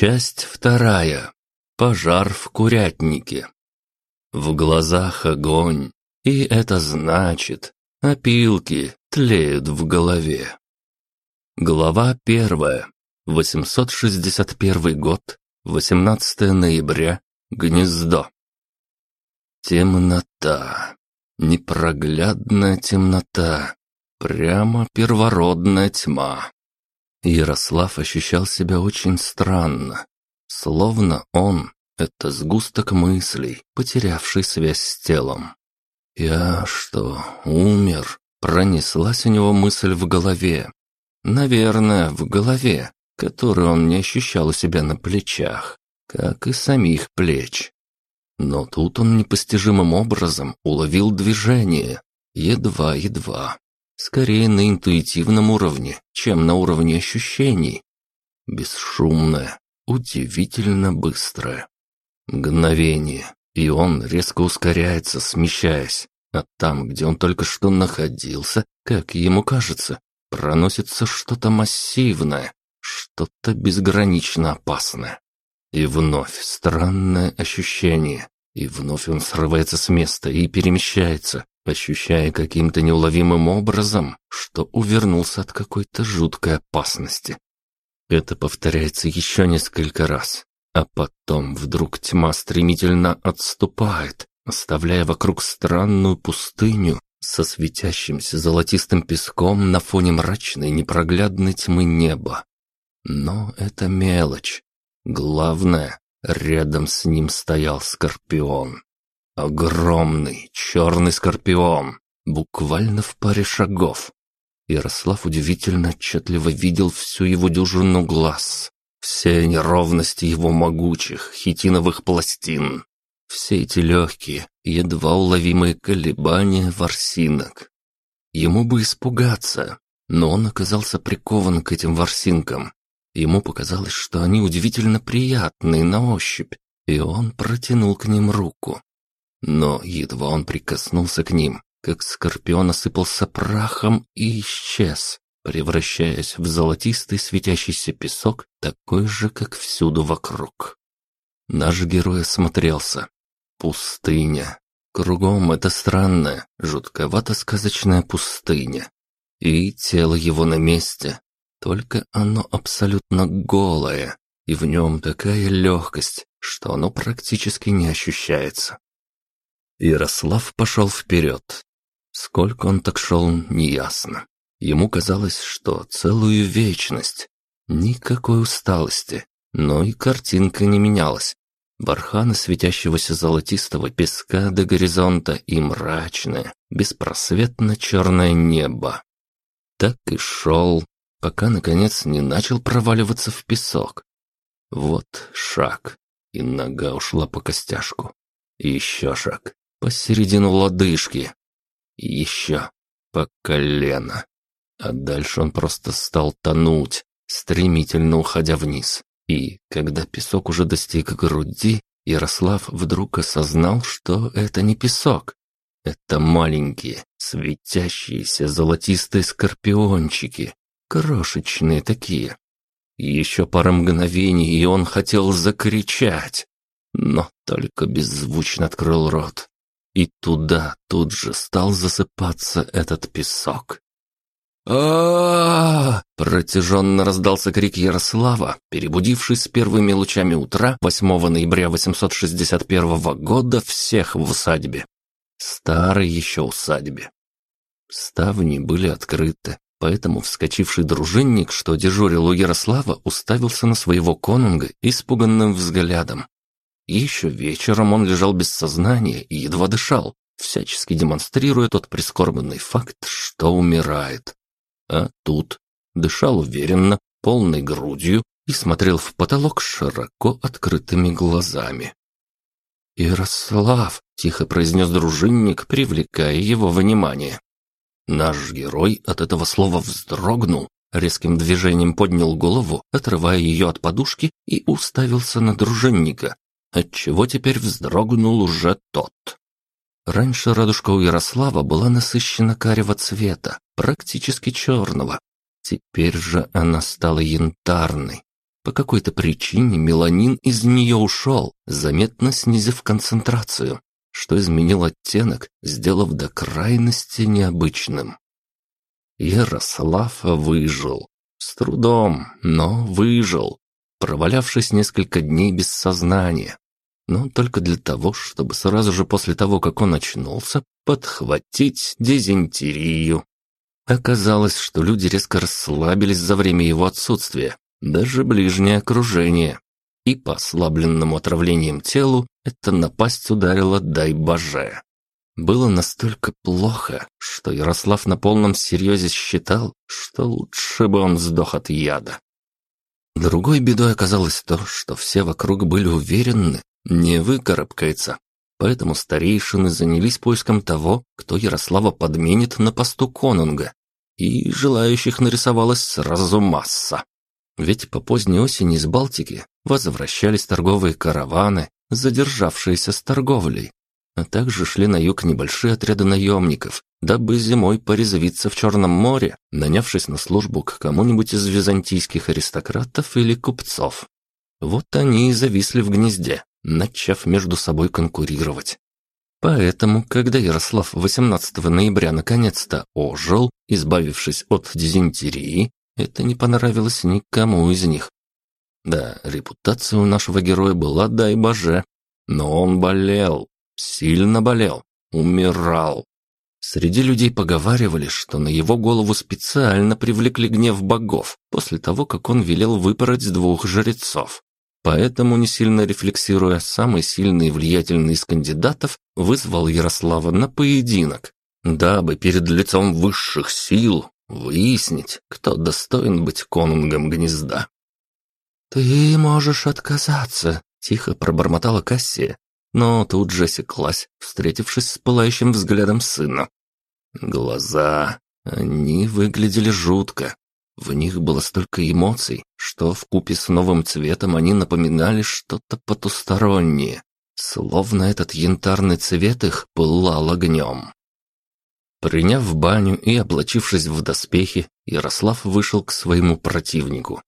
Часть вторая. Пожар в курятнике. В глазах огонь, и это значит, опилки тлеют в голове. Глава первая. 861 год, 18 ноября, гнездо. Темнота. Непроглядная темнота. Прямо первородная тьма. Ярослав ощущал себя очень странно. Словно он — это сгусток мыслей, потерявший связь с телом. «Я что, умер?» Пронеслась у него мысль в голове. Наверное, в голове, которую он не ощущал у себя на плечах, как и самих плеч. Но тут он непостижимым образом уловил движение, едва-едва. Скорее на интуитивном уровне, чем на уровне ощущений. Бесшумное, удивительно быстрое. Мгновение, и он резко ускоряется, смещаясь. А там, где он только что находился, как ему кажется, проносится что-то массивное, что-то безгранично опасное. И вновь странное ощущение, и вновь он срывается с места и перемещается, ощущая каким-то неуловимым образом, что увернулся от какой-то жуткой опасности. Это повторяется еще несколько раз, а потом вдруг тьма стремительно отступает, оставляя вокруг странную пустыню со светящимся золотистым песком на фоне мрачной непроглядной тьмы неба. Но это мелочь. Главное, рядом с ним стоял Скорпион. Огромный черный скорпион, буквально в паре шагов. Ярослав удивительно отчетливо видел всю его дюжину глаз, все неровности его могучих хитиновых пластин, все эти легкие, едва уловимые колебания ворсинок. Ему бы испугаться, но он оказался прикован к этим ворсинкам. Ему показалось, что они удивительно приятные на ощупь, и он протянул к ним руку. Но едва он прикоснулся к ним, как скорпион осыпался прахом и исчез, превращаясь в золотистый светящийся песок, такой же, как всюду вокруг. Наш герой осмотрелся. Пустыня. Кругом это странная, жутковато-сказочная пустыня. И тело его на месте, только оно абсолютно голое, и в нем такая легкость, что оно практически не ощущается. Ярослав пошел вперед. Сколько он так шел, неясно. Ему казалось, что целую вечность. Никакой усталости, но и картинка не менялась. Барханы светящегося золотистого песка до горизонта и мрачное, беспросветно черное небо. Так и шел, пока, наконец, не начал проваливаться в песок. Вот шаг, и нога ушла по костяшку. Еще шаг, посередину лодыжки. И еще по колено. А дальше он просто стал тонуть, стремительно уходя вниз. И, когда песок уже достиг груди, Ярослав вдруг осознал, что это не песок. Это маленькие, светящиеся золотистые скорпиончики, крошечные такие. Еще пара мгновений, и он хотел закричать, но только беззвучно открыл рот и туда тут же стал засыпаться этот песок. а Протяженно раздался крик Ярослава, перебудивший с первыми лучами утра 8 ноября 861 года всех в усадьбе. Старой еще усадьбе. Ставни были открыты, поэтому вскочивший дружинник, что дежурил у Ярослава, уставился на своего конунга испуганным взглядом. Еще вечером он лежал без сознания и едва дышал, всячески демонстрируя тот прискорбный факт, что умирает. А тут дышал уверенно, полной грудью и смотрел в потолок широко открытыми глазами. «Ярослав!» — тихо произнес дружинник, привлекая его внимание. Наш герой от этого слова вздрогнул, резким движением поднял голову, отрывая ее от подушки, и уставился на дружинника, отчего теперь вздрогнул уже тот. Раньше радужка у Ярослава была насыщена карего цвета, практически черного. Теперь же она стала янтарной. По какой-то причине меланин из нее ушел, заметно снизив концентрацию, что изменил оттенок, сделав до крайности необычным. Ярослав выжил. С трудом, но выжил, провалявшись несколько дней без сознания. Но только для того, чтобы сразу же после того, как он очнулся, подхватить дизентерию. Оказалось, что люди резко расслабились за время его отсутствия, даже ближнее окружение. И по ослабленному отравлением телу эта напасть ударила дай боже. Было настолько плохо, что Ярослав на полном серьезе считал, что лучше бы он сдох от яда. Другой бедой оказалось то, что все вокруг были уверены, не выкарабкается. Поэтому старейшины занялись поиском того, кто Ярослава подменит на посту конунга. И желающих нарисовалась сразу масса. Ведь по поздней осени из Балтики возвращались торговые караваны, задержавшиеся с торговлей, а также шли на юг небольшие отряды наемников, дабы зимой порезвиться в Черном море, нанявшись на службу к кому-нибудь из византийских аристократов или купцов. Вот они и зависли в гнезде, начав между собой конкурировать. Поэтому, когда Ярослав 18 ноября наконец-то ожил, избавившись от дизентерии, это не понравилось никому из них. Да, репутация у нашего героя была, дай боже, но он болел, сильно болел, умирал. Среди людей поговаривали, что на его голову специально привлекли гнев богов после того, как он велел выпороть двух жрецов. Поэтому, не сильно рефлексируя, самый сильный и влиятельный из кандидатов вызвал Ярослава на поединок, дабы перед лицом высших сил Выяснить, кто достоин быть конунгом гнезда. «Ты можешь отказаться», — тихо пробормотала Кассия, но тут же осеклась, встретившись с пылающим взглядом сына. Глаза, они выглядели жутко. В них было столько эмоций, что в купе с новым цветом они напоминали что-то потустороннее, словно этот янтарный цвет их пылал огнем. Приняв баню и облачившись в доспехи, Ярослав вышел к своему противнику.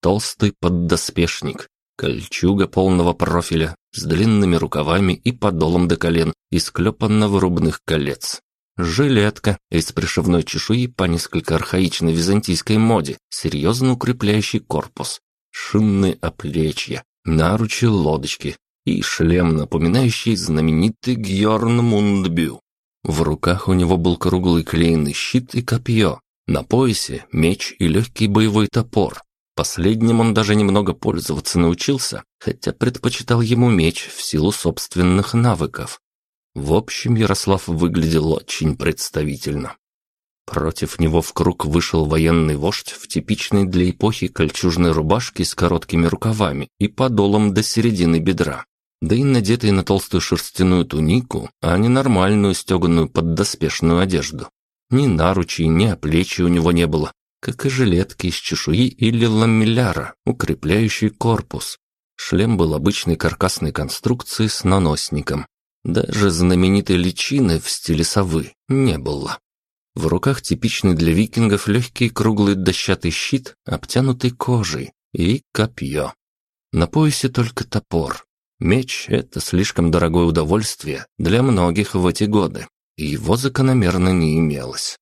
Толстый поддоспешник, кольчуга полного профиля, с длинными рукавами и подолом до колен из клепанного рубных колец. Жилетка из пришивной чешуи по несколько архаичной византийской моде, серьезно укрепляющий корпус, шинные оплечья, наручи лодочки и шлем, напоминающий знаменитый Гьорн Мундбю. В руках у него был круглый клеенный щит и копье. На поясе меч и легкий боевой топор. Последним он даже немного пользоваться научился, хотя предпочитал ему меч в силу собственных навыков. В общем, Ярослав выглядел очень представительно. Против него в круг вышел военный вождь в типичной для эпохи кольчужной рубашке с короткими рукавами и подолом до середины бедра да и надетый на толстую шерстяную тунику, а не нормальную стеганую поддоспешную одежду. Ни наручей, ни оплечий у него не было, как и жилетки из чешуи или ламелляра, укрепляющий корпус. Шлем был обычной каркасной конструкции с наносником. Даже знаменитой личины в стиле совы не было. В руках типичный для викингов легкий круглый дощатый щит, обтянутый кожей, и копье. На поясе только топор, Меч – это слишком дорогое удовольствие для многих в эти годы, и его закономерно не имелось.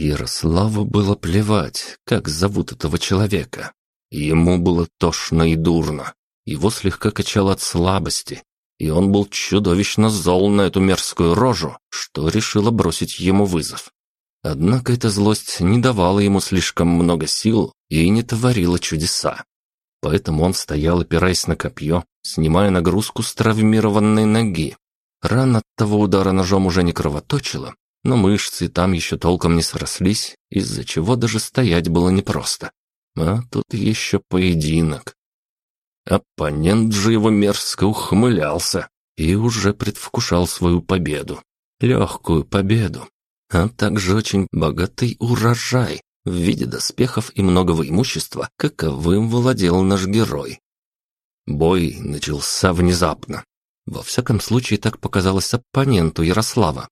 Ярославу было плевать, как зовут этого человека. Ему было тошно и дурно, его слегка качало от слабости, и он был чудовищно зол на эту мерзкую рожу, что решила бросить ему вызов. Однако эта злость не давала ему слишком много сил и не творила чудеса. Поэтому он стоял, опираясь на копье, снимая нагрузку с травмированной ноги. Рана от того удара ножом уже не кровоточила, но мышцы там еще толком не срослись, из-за чего даже стоять было непросто. А тут еще поединок. Оппонент же его мерзко ухмылялся и уже предвкушал свою победу. Легкую победу, а также очень богатый урожай, в виде доспехов и многого имущества, каковым владел наш герой. Бой начался внезапно. Во всяком случае, так показалось оппоненту Ярослава.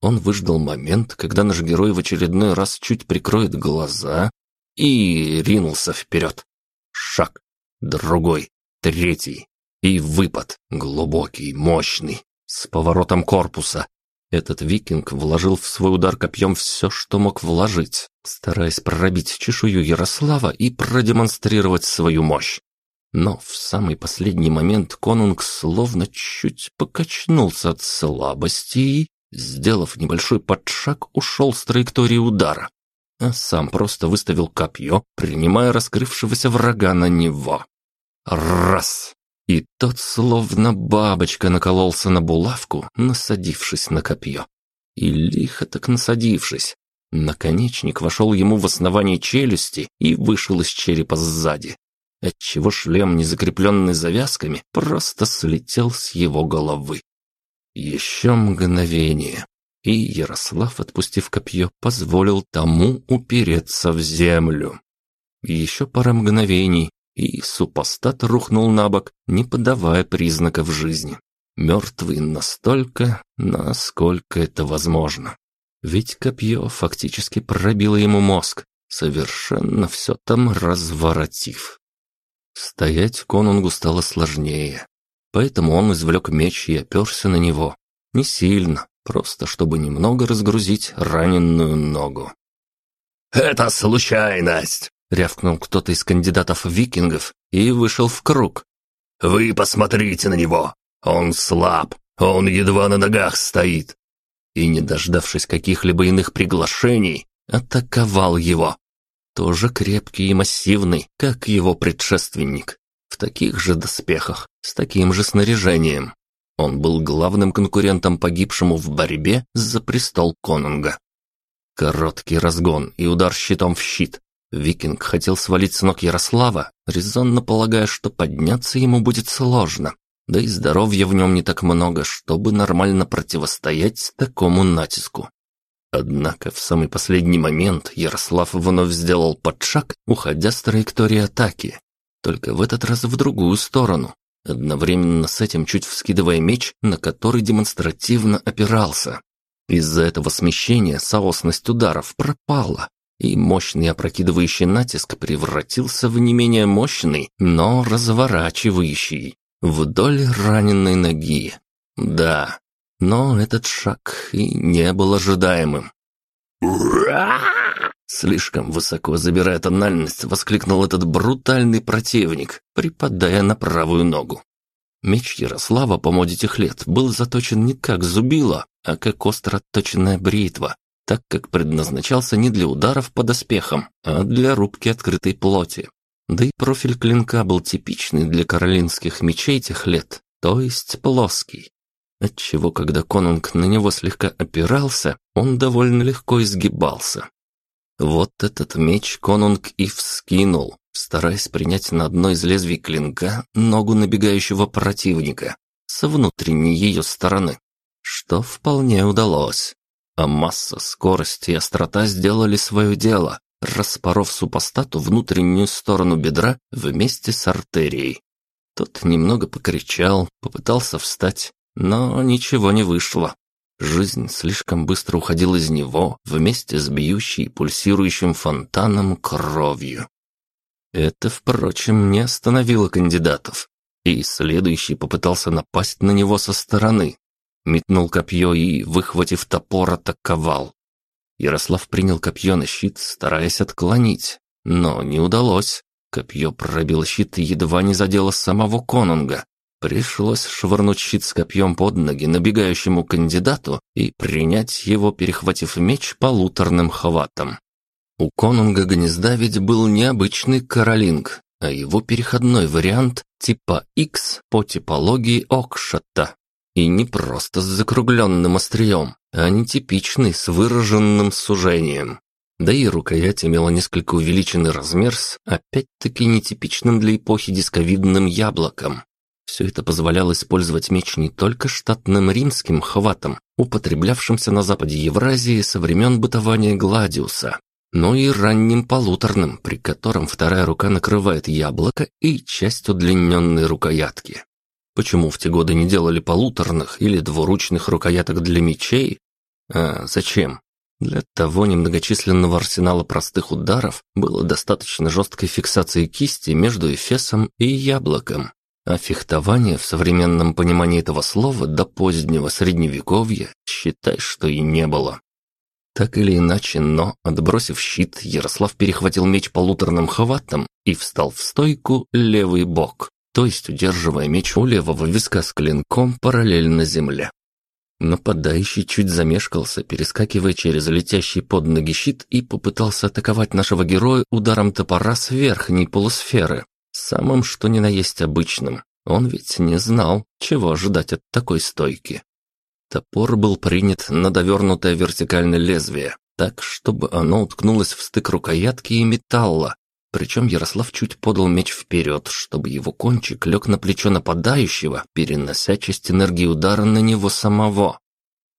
Он выждал момент, когда наш герой в очередной раз чуть прикроет глаза и ринулся вперед. Шаг, другой, третий. И выпад, глубокий, мощный, с поворотом корпуса. Этот викинг вложил в свой удар копьем все, что мог вложить, стараясь пробить чешую Ярослава и продемонстрировать свою мощь. Но в самый последний момент конунг словно чуть покачнулся от слабости сделав небольшой подшаг, ушел с траектории удара, а сам просто выставил копье, принимая раскрывшегося врага на него. Раз! И тот словно бабочка накололся на булавку, насадившись на копье. И лихо так насадившись. Наконечник вошел ему в основание челюсти и вышел из черепа сзади, отчего шлем, не закрепленный завязками, просто слетел с его головы. Еще мгновение, и Ярослав, отпустив копье, позволил тому упереться в землю. Еще пара мгновений, и супостат рухнул на бок, не подавая признаков жизни. Мертвый настолько, насколько это возможно. Ведь копье фактически пробило ему мозг, совершенно все там разворотив. Стоять конунгу стало сложнее, поэтому он извлек меч и оперся на него. Не сильно, просто чтобы немного разгрузить раненую ногу. «Это случайность!» Рявкнул кто-то из кандидатов-викингов и вышел в круг. «Вы посмотрите на него! Он слаб, он едва на ногах стоит!» И, не дождавшись каких-либо иных приглашений, атаковал его. Тоже крепкий и массивный, как его предшественник. В таких же доспехах, с таким же снаряжением. Он был главным конкурентом погибшему в борьбе за престол Конунга. Короткий разгон и удар щитом в щит, Викинг хотел свалить с ног Ярослава, резонно полагая, что подняться ему будет сложно, да и здоровья в нем не так много, чтобы нормально противостоять такому натиску. Однако в самый последний момент Ярослав вновь сделал подшаг, уходя с траектории атаки, только в этот раз в другую сторону, одновременно с этим чуть вскидывая меч, на который демонстративно опирался. Из-за этого смещения соосность ударов пропала, и мощный опрокидывающий натиск превратился в не менее мощный, но разворачивающий вдоль раненой ноги. Да, но этот шаг и не был ожидаемым. «Ура!» Слишком высоко забирая тональность, воскликнул этот брутальный противник, припадая на правую ногу. Меч Ярослава по моде тех лет был заточен не как зубило, а как остро отточенная бритва, так как предназначался не для ударов по доспехам, а для рубки открытой плоти. Да и профиль клинка был типичный для каролинских мечей тех лет, то есть плоский. Отчего, когда конунг на него слегка опирался, он довольно легко изгибался. Вот этот меч конунг и вскинул, стараясь принять на одно из лезвий клинка ногу набегающего противника с внутренней ее стороны, что вполне удалось. А масса, скорость и острота сделали свое дело, распоров супостату внутреннюю сторону бедра вместе с артерией. Тот немного покричал, попытался встать, но ничего не вышло. Жизнь слишком быстро уходила из него вместе с бьющей пульсирующим фонтаном кровью. Это, впрочем, не остановило кандидатов, и следующий попытался напасть на него со стороны, метнул копье и, выхватив топор, атаковал. Ярослав принял копье на щит, стараясь отклонить, но не удалось. Копье пробило щит и едва не задело самого конунга. Пришлось швырнуть щит с копьем под ноги набегающему кандидату и принять его, перехватив меч полуторным хватом. У конунга гнезда ведь был необычный каролинг, а его переходной вариант типа X по типологии Окшата. И не просто с закругленным острием, а нетипичный с выраженным сужением. Да и рукоять имела несколько увеличенный размер с, опять-таки, нетипичным для эпохи дисковидным яблоком. Все это позволяло использовать меч не только штатным римским хватом, употреблявшимся на западе Евразии со времен бытования Гладиуса, но и ранним полуторным, при котором вторая рука накрывает яблоко и часть удлиненной рукоятки. Почему в те годы не делали полуторных или двуручных рукояток для мечей? А зачем? Для того немногочисленного арсенала простых ударов было достаточно жесткой фиксации кисти между эфесом и яблоком. А фехтование в современном понимании этого слова до позднего средневековья считай, что и не было. Так или иначе, но, отбросив щит, Ярослав перехватил меч полуторным хватом и встал в стойку левый бок, то есть удерживая меч у левого виска с клинком параллельно земле. Нападающий чуть замешкался, перескакивая через летящий под ноги щит и попытался атаковать нашего героя ударом топора с верхней полусферы, Самым что ни на есть обычным. Он ведь не знал, чего ожидать от такой стойки. Топор был принят на довернутое вертикальное лезвие, так, чтобы оно уткнулось в стык рукоятки и металла. Причем Ярослав чуть подал меч вперед, чтобы его кончик лег на плечо нападающего, перенося часть энергии удара на него самого.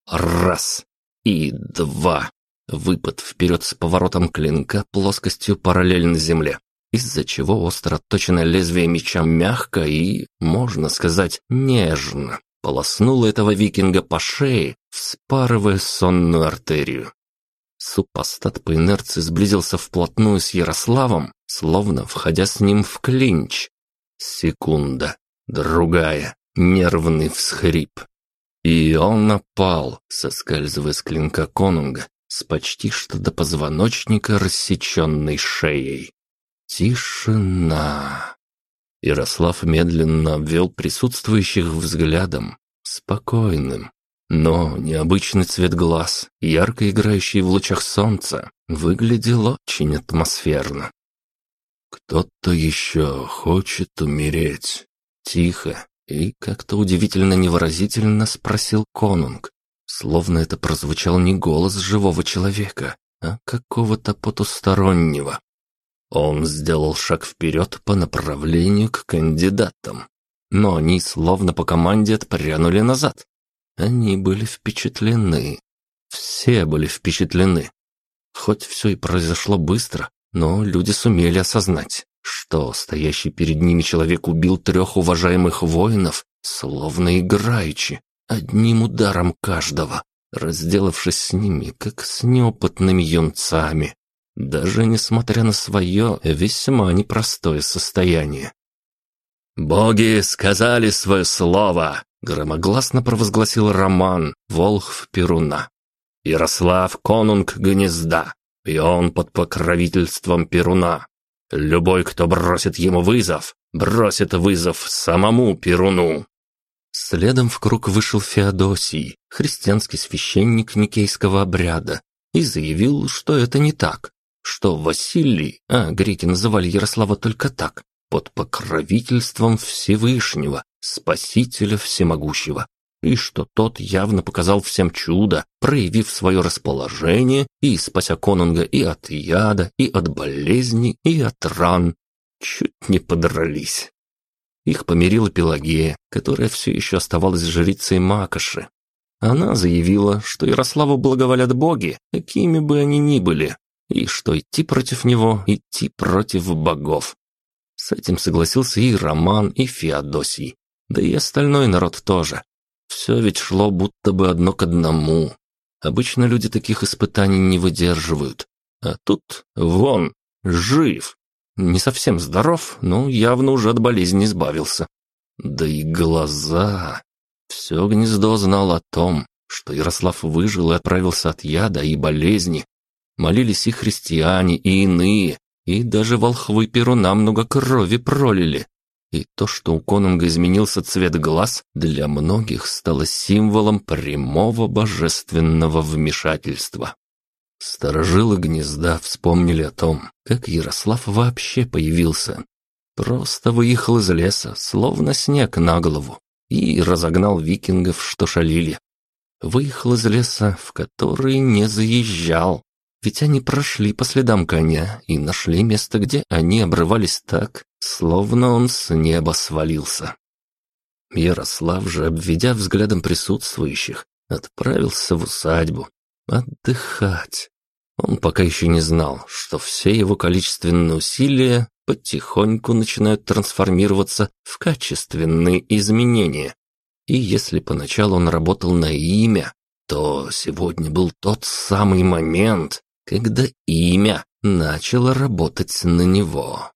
Раз. И два. Выпад вперед с поворотом клинка плоскостью параллельно земле из-за чего остро отточенное лезвие меча мягко и, можно сказать, нежно полоснуло этого викинга по шее, вспарывая сонную артерию. Супостат по инерции сблизился вплотную с Ярославом, словно входя с ним в клинч. Секунда, другая, нервный всхрип. И он напал, соскальзывая с клинка конунга, с почти что до позвоночника рассеченной шеей. Тишина. Ярослав медленно обвел присутствующих взглядом, спокойным. Но необычный цвет глаз, ярко играющий в лучах солнца, выглядел очень атмосферно. «Кто-то еще хочет умереть?» Тихо и как-то удивительно невыразительно спросил конунг, словно это прозвучал не голос живого человека, а какого-то потустороннего. Он сделал шаг вперед по направлению к кандидатам. Но они словно по команде отпрянули назад. Они были впечатлены. Все были впечатлены. Хоть все и произошло быстро, но люди сумели осознать, что стоящий перед ними человек убил трех уважаемых воинов, словно играючи, одним ударом каждого, разделавшись с ними, как с неопытными юнцами даже несмотря на свое весьма непростое состояние. «Боги сказали свое слово!» — громогласно провозгласил Роман, Волхв Перуна. «Ярослав — конунг гнезда, и он под покровительством Перуна. Любой, кто бросит ему вызов, бросит вызов самому Перуну». Следом в круг вышел Феодосий, христианский священник никейского обряда, и заявил, что это не так, что Василий, а греки называли Ярослава только так, под покровительством Всевышнего, Спасителя Всемогущего, и что тот явно показал всем чудо, проявив свое расположение и спася конунга и от яда, и от болезни, и от ран. Чуть не подрались. Их помирила Пелагея, которая все еще оставалась жрицей Макоши. Она заявила, что Ярославу благоволят боги, какими бы они ни были, и что идти против него, идти против богов. С этим согласился и Роман, и Феодосий, да и остальной народ тоже. Все ведь шло будто бы одно к одному. Обычно люди таких испытаний не выдерживают. А тут, вон, жив. Не совсем здоров, но явно уже от болезни избавился. Да и глаза. Все гнездо знал о том, что Ярослав выжил и отправился от яда и болезни, Молились и христиане, и иные, и даже волхвы Перуна много крови пролили. И то, что у конунга изменился цвет глаз, для многих стало символом прямого божественного вмешательства. Сторожилы гнезда вспомнили о том, как Ярослав вообще появился. Просто выехал из леса, словно снег на голову, и разогнал викингов, что шалили. Выехал из леса, в который не заезжал, ведь они прошли по следам коня и нашли место, где они обрывались так, словно он с неба свалился. Ярослав же, обведя взглядом присутствующих, отправился в усадьбу отдыхать. Он пока еще не знал, что все его количественные усилия потихоньку начинают трансформироваться в качественные изменения. И если поначалу он работал на имя, то сегодня был тот самый момент, когда имя начало работать на него.